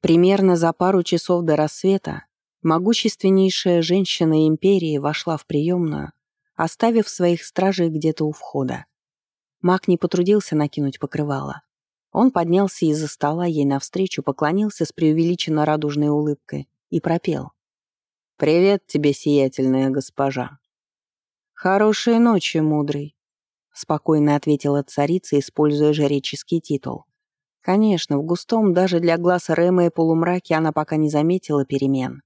Примерно за пару часов до рассвета могущественнейшая женщина империи вошла в приемную, оставив своих стражей где-то у входа. Маг не потрудился накинуть покрывало. Он поднялся из-за стола ей навстречу, поклонился с преувеличенно радужной улыбкой и пропел. «Привет тебе, сиятельная госпожа». «Хорошей ночи, мудрый», — спокойно ответила царица, используя жреческий титул. Конечно, в густом даже для глаз Рэма и полумраке она пока не заметила перемен.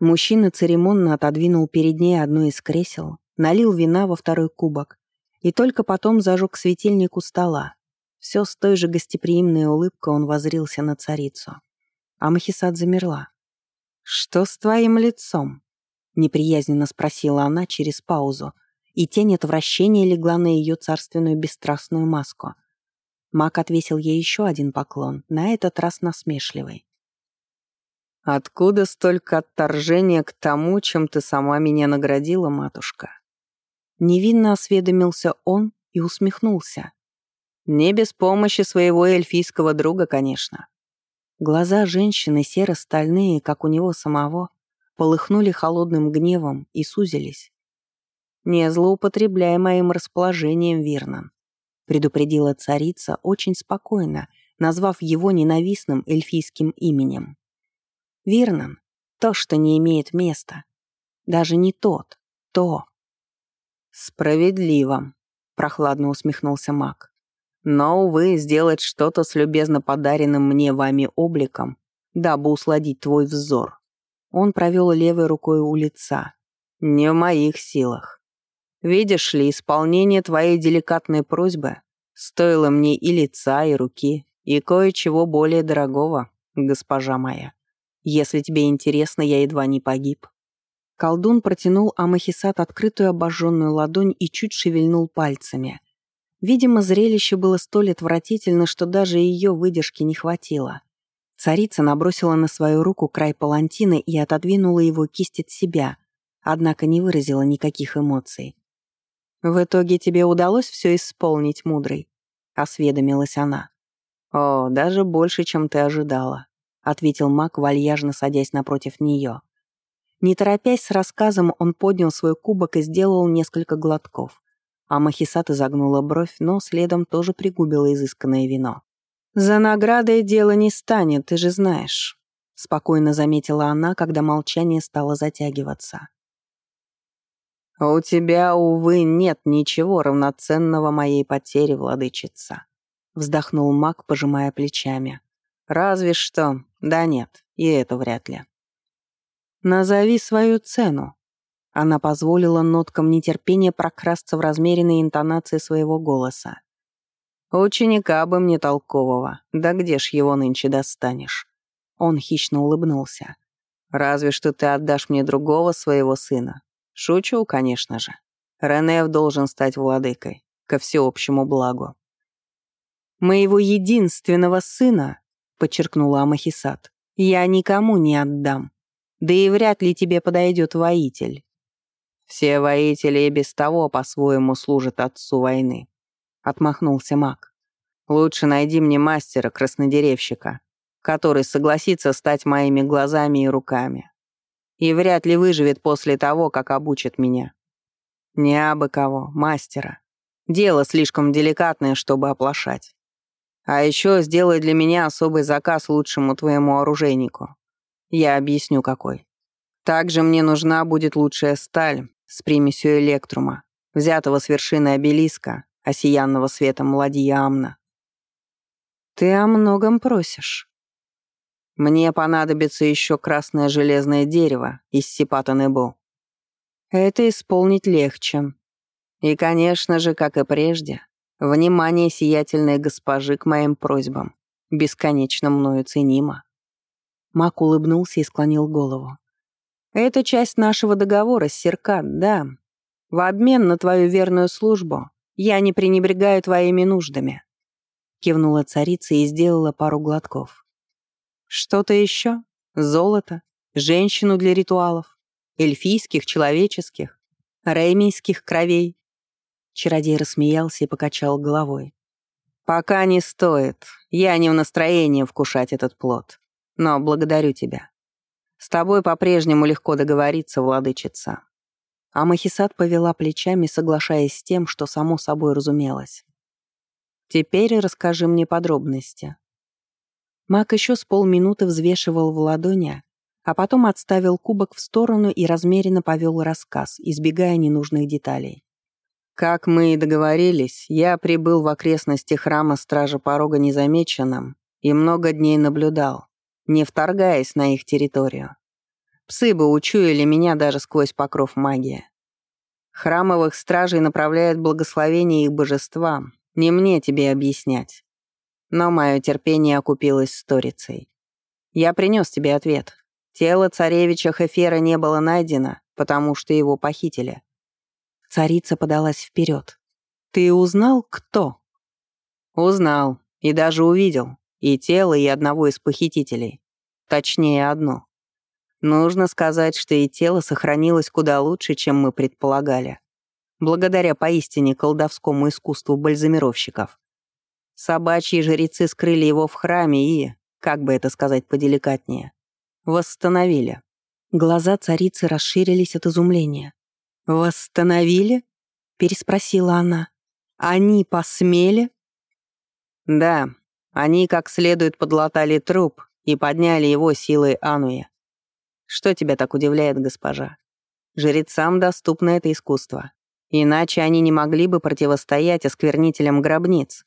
Мужчина церемонно отодвинул перед ней одно из кресел, налил вина во второй кубок и только потом зажег светильник у стола, все с той же гостеприимной улыбкой он возрился на царицу. А Махисад замерла. «Что с твоим лицом?» — неприязненно спросила она через паузу, и тень отвращения легла на ее царственную бесстрастную маску. Мак отвесил ей еще один поклон, на этот раз насмешливый. «Откуда столько отторжения к тому, чем ты сама меня наградила, матушка?» Невинно осведомился он и усмехнулся. Не без помощи своего эльфийского друга, конечно. Глаза женщины серо-стальные, как у него самого, полыхнули холодным гневом и сузились. «Не злоупотребляй моим расположением, Вирнан», предупредила царица очень спокойно, назвав его ненавистным эльфийским именем. «Вирнан — то, что не имеет места. Даже не тот, то». «Справедливо», — прохладно усмехнулся маг. Но, увы, сделать что-то с любезно подаренным мне вами обликом, дабы усладить твой взор. Он провел левой рукой у лица. Не в моих силах. Видишь ли, исполнение твоей деликатной просьбы стоило мне и лица, и руки, и кое-чего более дорогого, госпожа моя. Если тебе интересно, я едва не погиб. Колдун протянул Амахисат открытую обожженную ладонь и чуть шевельнул пальцами. Видимо, зрелище было столь отвратительно, что даже ее выдержки не хватило. Царица набросила на свою руку край палантина и отодвинула его кисть от себя, однако не выразила никаких эмоций. «В итоге тебе удалось все исполнить, мудрый?» — осведомилась она. «О, даже больше, чем ты ожидала», — ответил маг, вальяжно садясь напротив нее. Не торопясь с рассказом, он поднял свой кубок и сделал несколько глотков. А Махисат изогнула бровь, но следом тоже пригубила изысканное вино. «За наградой дело не станет, ты же знаешь», — спокойно заметила она, когда молчание стало затягиваться. «У тебя, увы, нет ничего равноценного моей потере, владычица», — вздохнул маг, пожимая плечами. «Разве что... Да нет, и это вряд ли». «Назови свою цену». Она позволила ноткам нетерпения прокрасться в размеренной интонации своего голоса. «Ученика бы мне толкового, да где ж его нынче достанешь?» Он хищно улыбнулся. «Разве что ты отдашь мне другого своего сына, Шучу, конечно же. Ренев должен стать владыкой, ко всеобщему благу. «Моего единственного сына», — подчеркнула Амахисат, — «я никому не отдам. Да и вряд ли тебе подойдет воитель». «Все воители и без того по-своему служат отцу войны», — отмахнулся маг. «Лучше найди мне мастера-краснодеревщика, который согласится стать моими глазами и руками и вряд ли выживет после того, как обучит меня. Не абы кого, мастера. Дело слишком деликатное, чтобы оплошать. А еще сделай для меня особый заказ лучшему твоему оружейнику. Я объясню, какой. Также мне нужна будет лучшая сталь с примесью электрума, взятого с вершины обелиска, осиянного светом ладья Амна. «Ты о многом просишь», мне понадобится еще красное железное дерево из сипата Небу. Это исполнить легче. И, конечно же, как и прежде, внимание сиятельной госпожи к моим просьбам, бесконечно мною ценимо. Мак улыбнулся и склонил голову. «Это часть нашего договора с Серкат, да. В обмен на твою верную службу я не пренебрегаю твоими нуждами», кивнула царица и сделала пару глотков. Что-то еще? Золото? Женщину для ритуалов? Эльфийских, человеческих? Реймийских кровей? Чародей рассмеялся и покачал головой. «Пока не стоит. Я не в настроении вкушать этот плод. Но благодарю тебя. С тобой по-прежнему легко договориться, владычица». А Махисат повела плечами, соглашаясь с тем, что само собой разумелось. «Теперь расскажи мне подробности. Мак еще с полминуты взвешивал в ладони, а потом отставил кубок в сторону и размеренно повел рассказ, избегая ненужных деталей. «Как мы и договорились, я прибыл в окрестности храма Стража Порога незамеченным и много дней наблюдал, не вторгаясь на их территорию. Псы бы учуяли меня даже сквозь покров магии. Храмовых стражей направляет благословение их божествам, не мне тебе объяснять. Но мое терпение окупилось сторицей. Я принес тебе ответ. Тело царевича Хефера не было найдено, потому что его похитили. Царица подалась вперед. «Ты узнал, кто?» «Узнал. И даже увидел. И тело, и одного из похитителей. Точнее, одно. Нужно сказать, что и тело сохранилось куда лучше, чем мы предполагали. Благодаря поистине колдовскому искусству бальзамировщиков. Собачьи жрецы скрыли его в храме и, как бы это сказать поделикатнее, восстановили. Глаза царицы расширились от изумления. «Восстановили?» — переспросила она. «Они посмели?» «Да, они как следует подлатали труп и подняли его силой Ануя. Что тебя так удивляет, госпожа? Жрецам доступно это искусство. Иначе они не могли бы противостоять осквернителям гробниц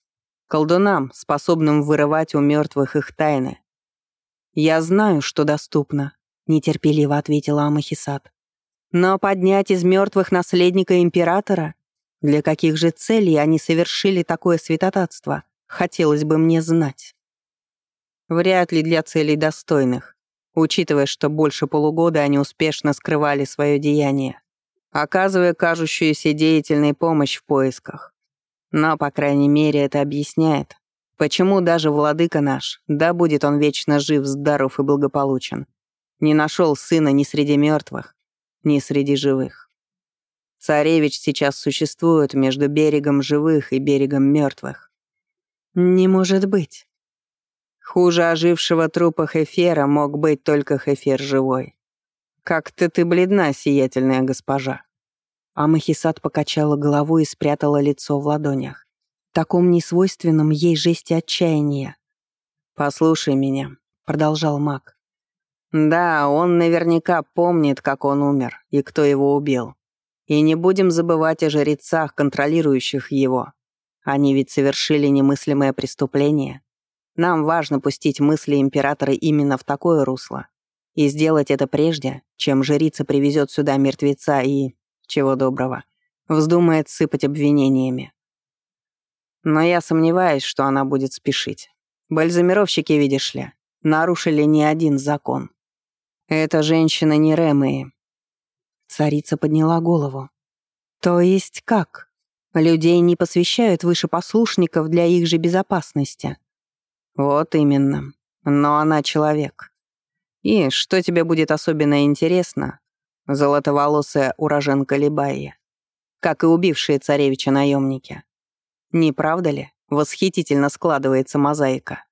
колдунам, способным вырывать у мертвых их тайны. «Я знаю, что доступно», — нетерпеливо ответила Амахисат. «Но поднять из мертвых наследника императора? Для каких же целей они совершили такое святотатство? Хотелось бы мне знать». Вряд ли для целей достойных, учитывая, что больше полугода они успешно скрывали свое деяние, оказывая кажущуюся деятельной помощь в поисках. Но, по крайней мере, это объясняет, почему даже владыка наш, да будет он вечно жив, здоров и благополучен, не нашел сына ни среди мертвых, ни среди живых. Царевич сейчас существует между берегом живых и берегом мертвых. Не может быть. Хуже ожившего трупа Хефера мог быть только Хефер живой. Как-то ты бледна, сиятельная госпожа. А Махисат покачала головой и спрятала лицо в ладонях. Таком несвойственном ей жесте отчаяния. «Послушай меня», — продолжал маг. «Да, он наверняка помнит, как он умер и кто его убил. И не будем забывать о жрецах, контролирующих его. Они ведь совершили немыслимое преступление. Нам важно пустить мысли императора именно в такое русло. И сделать это прежде, чем жрица привезет сюда мертвеца и, чего доброго, вздумает сыпать обвинениями. Но я сомневаюсь, что она будет спешить. Бальзамировщики, видишь ли, нарушили не один закон. Это женщина не Ремы. Царица подняла голову. То есть как? Людей не посвящают выше послушников для их же безопасности. Вот именно. Но она человек. И, что тебе будет особенно интересно, золотоволосая уроженка Либайя, как и убившие царевича наемники. Не правда ли, восхитительно складывается мозаика?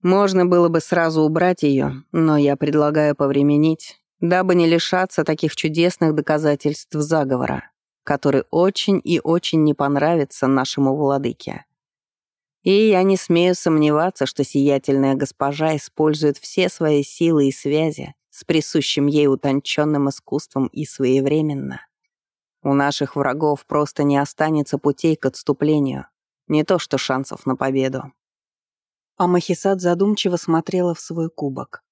Можно было бы сразу убрать ее, но я предлагаю повременить, дабы не лишаться таких чудесных доказательств заговора который очень и очень не понравится нашему владыке. И я не смею сомневаться, что сиятельная госпожа использует все свои силы и связи с присущим ей утонченным искусством и своевременно. У наших врагов просто не останется путей к отступлению, не то что шансов на победу. А Махисад задумчиво смотрела в свой кубок.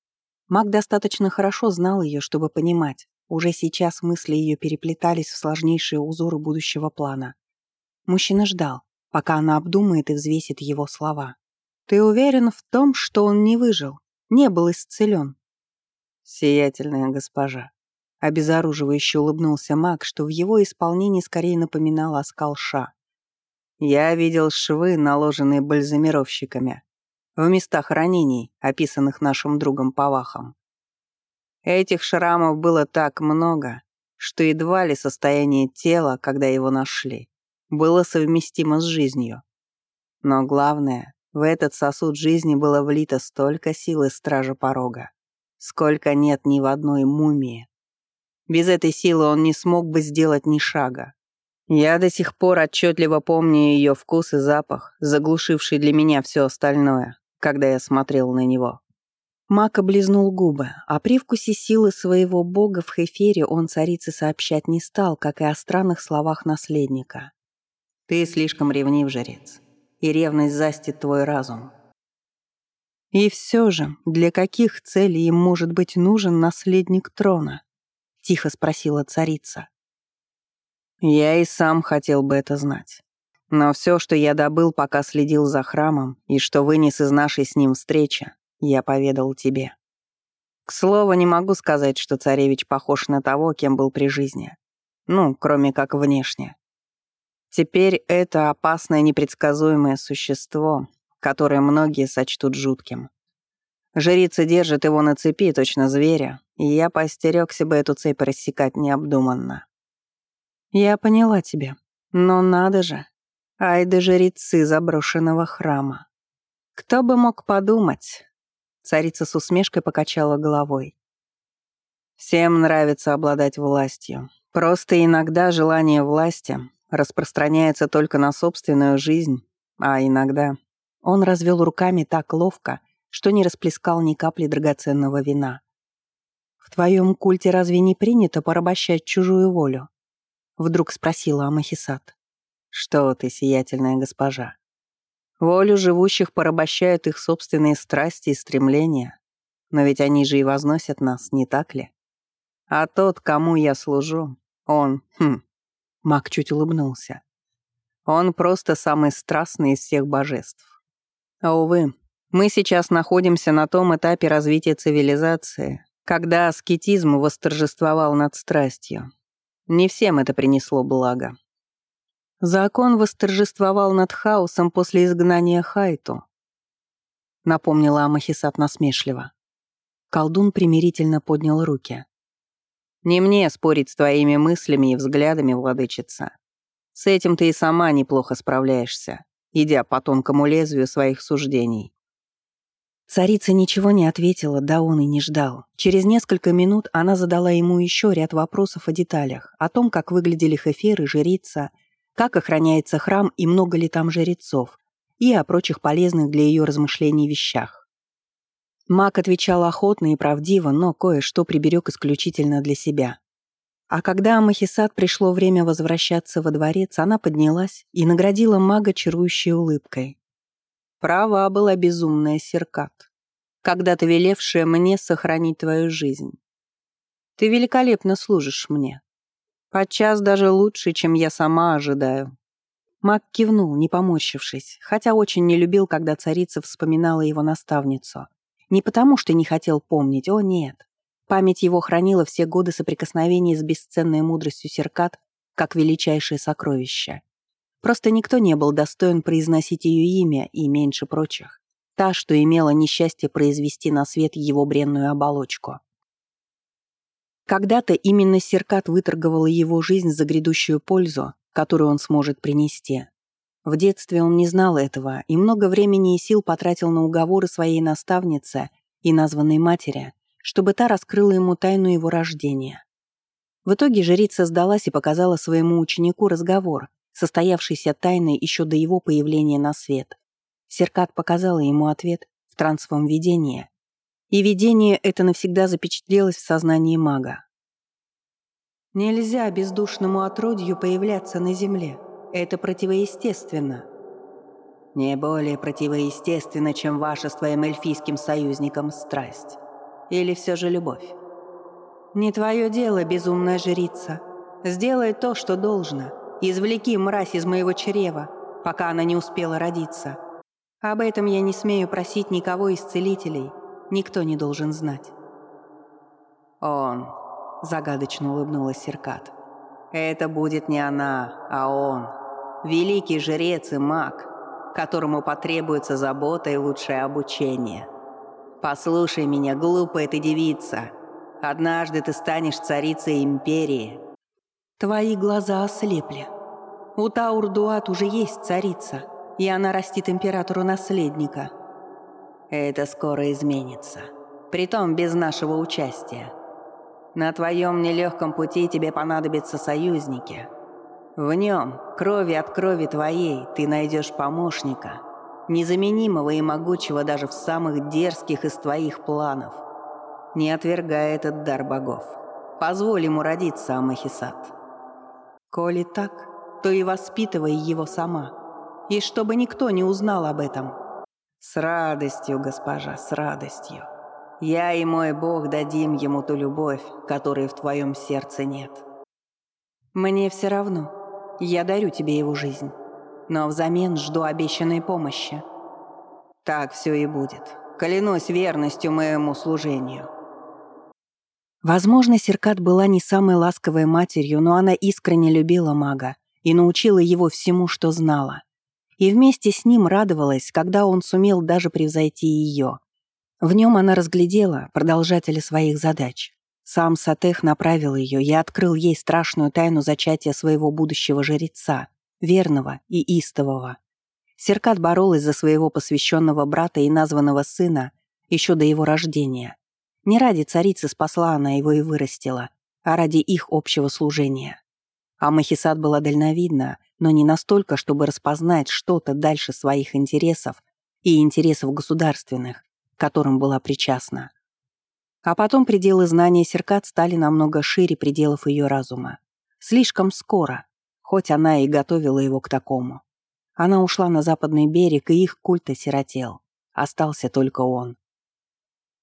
Маг достаточно хорошо знал ее, чтобы понимать, уже сейчас мысли ее переплетались в сложнейшие узоры будущего плана. Мужчина ждал, пока она обдумает и взвесит его слова. «Ты уверен в том, что он не выжил, не был исцелен?» «Сиятельная госпожа», — обезоруживающе улыбнулся маг, что в его исполнении скорее напоминал оскал ша. «Я видел швы, наложенные бальзамировщиками, в местах ранений, описанных нашим другом Павахом. Этих шрамов было так много, что едва ли состояние тела, когда его нашли, было совместимо с жизнью. Но главное, в этот сосуд жизни было влито столько силы стража порога, сколько нет ни в одной мумии. Без этой силы он не смог бы сделать ни шага. Я до сих пор отчетливо помню ее вкус и запах, заглушивший для меня все остальное, когда я смотрел на него. Мак облизнул губы. О привкусе силы своего бога в Хефере он царице сообщать не стал, как и о странных словах наследника. «Ты слишком ревнив, жрец, и ревность застит твой разум». «И все же, для каких целей им может быть нужен наследник трона?» — тихо спросила царица. «Я и сам хотел бы это знать. Но все, что я добыл, пока следил за храмом, и что вынес из нашей с ним встречи, я поведал тебе. К слову, не могу сказать, что царевич похож на того, кем был при жизни. Ну, кроме как внешне. Теперь это опасное непредсказуемое существо, которое многие сочтут жутким. Жрица держит его на цепи, точно зверя, и я поостерегся бы эту цепь рассекать необдуманно. Я поняла тебя. Но надо же. Ай да жрецы заброшенного храма. Кто бы мог подумать, Царица с усмешкой покачала головой. «Всем нравится обладать властью. Просто иногда желание власти распространяется только на собственную жизнь, а иногда...» Он развел руками так ловко, что не расплескал ни капли драгоценного вина. «В твоем культе разве не принято порабощать чужую волю?» Вдруг спросила Амахисат. «Что ты, сиятельная госпожа?» Волю живущих порабощают их собственные страсти и стремления. Но ведь они же и возносят нас, не так ли? А тот, кому я служу, он, хм... Мак чуть улыбнулся. Он просто самый страстный из всех божеств. А увы, мы сейчас находимся на том этапе развития цивилизации, когда аскетизм восторжествовал над страстью. Не всем это принесло благо. Закон восторжествовал над хаосом после изгнания Хайту. Напомнила Амахисат насмешливо. Колдун примирительно поднял руки. «Не мне спорить с твоими мыслями и взглядами, владычица. С этим ты и сама неплохо справляешься, идя по тонкому лезвию своих суждений. Царица ничего не ответила, да он и не ждал. Через несколько минут она задала ему еще ряд вопросов о деталях, о том, как выглядели Хефер и жрица, как охраняется храм и много ли там жрецов, и о прочих полезных для ее размышлений вещах. Маг отвечал охотно и правдиво, но кое-что приберег исключительно для себя. А когда Амахисат пришло время возвращаться во дворец, она поднялась и наградила мага чарующей улыбкой. Права была безумная Серкат, когда-то велевшая мне сохранить твою жизнь. Ты великолепно служишь мне. Подчас даже лучше, чем я сама ожидаю». Мак кивнул, не поморщившись, хотя очень не любил, когда царица вспоминала его наставницу. Не потому, что не хотел помнить, о нет. Память его хранила все годы соприкосновений с бесценной мудростью Серкат как величайшее сокровище. Просто никто не был достоин произносить ее имя и меньше прочих. Та, что имела несчастье произвести на свет его бренную оболочку. Когда-то именно Серкат выторговала его жизнь за грядущую пользу, которую он сможет принести. В детстве он не знал этого и много времени и сил потратил на уговоры своей наставницы и названной матери, чтобы та раскрыла ему тайну его рождения. В итоге жрица сдалась и показала своему ученику разговор, состоявшийся тайной еще до его появления на свет. Серкат показала ему ответ в трансовом видении, и видение это навсегда запечатлелось в сознании мага. «Нельзя бездушному отродью появляться на земле. Это противоестественно», не более противоестественно, чем ваша с твоим эльфийским союзником страсть. Или все же любовь? Не твое дело, безумная жрица. Сделай то, что должно. Извлеки мразь из моего чрева, пока она не успела родиться. Об этом я не смею просить никого из целителей. Никто не должен знать». «Он», — загадочно улыбнулась Серкат. «Это будет не она, а он. Великий жрец и маг, которому потребуется забота и лучшее обучение. Послушай меня, глупая ты девица. Однажды ты станешь царицей империи, Твои глаза ослепли. У Таурдуат уже есть царица, и она растит императору наследника. Это скоро изменится. Притом без нашего участия. На твоем нелегком пути тебе понадобятся союзники. В нем, крови от крови твоей, ты найдешь помощника, незаменимого и могучего даже в самых дерзких из твоих планов. Не отвергай этот дар богов. Позволь ему родиться, Амахисат. Коли так, то и воспитывай его сама. И чтобы никто не узнал об этом. С радостью, госпожа, с радостью. Я и мой Бог дадим ему ту любовь, которой в твоем сердце нет. Мне все равно. Я дарю тебе его жизнь. Но взамен жду обещанной помощи. Так все и будет. Клянусь верностью моему служению. Возможно, Серкат была не самой ласковой матерью, но она искренне любила мага и научила его всему, что знала. И вместе с ним радовалась, когда он сумел даже превзойти ее. В нем она разглядела продолжателя своих задач. Сам Сатех направил ее и открыл ей страшную тайну зачатия своего будущего жреца, верного и истового. Серкат боролась за своего посвященного брата и названного сына еще до его рождения. Не ради царицы спасла она его и вырастила, а ради их общего служения. А Махисад была дальновидна, но не настолько, чтобы распознать что-то дальше своих интересов и интересов государственных, которым была причастна. А потом пределы знания Серкат стали намного шире пределов ее разума. Слишком скоро, хоть она и готовила его к такому. Она ушла на западный берег, и их культ осиротел. Остался только он.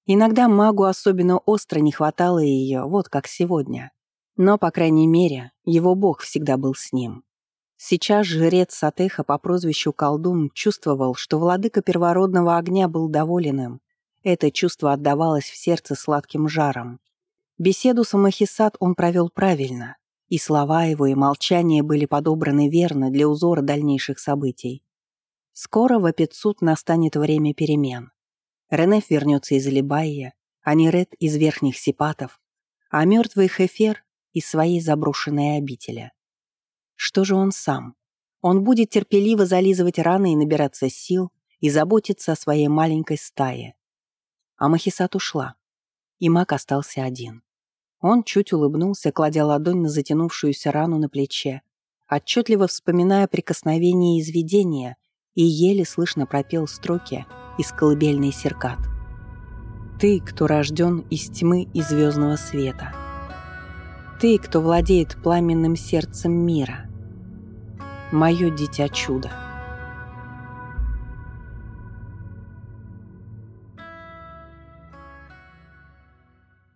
Иногда магу особенно остро не хватало ее, вот как сегодня. Но, по крайней мере, его бог всегда был с ним. Сейчас жрец Сатеха по прозвищу Колдун чувствовал, что владыка первородного огня был доволен им. Это чувство отдавалось в сердце сладким жаром. Беседу с Амахисат он провел правильно, И слова его, и молчание были подобраны верно для узора дальнейших событий. Скоро в Апицут настанет время перемен. Ренеф вернется из Либайя, а Нерет из Верхних Сипатов, а мертвый Хефер из своей заброшенной обители. Что же он сам? Он будет терпеливо зализывать раны и набираться сил, и заботиться о своей маленькой стае. А Махисат ушла, и маг остался один. Он чуть улыбнулся, кладя ладонь на затянувшуюся рану на плече, отчетливо вспоминая прикосновение из видения, и еле слышно пропел строки из колыбельной серкат. «Ты, кто рожден из тьмы и звездного света», ты, кто владеет пламенным сердцем мира. Мое дитя чудо.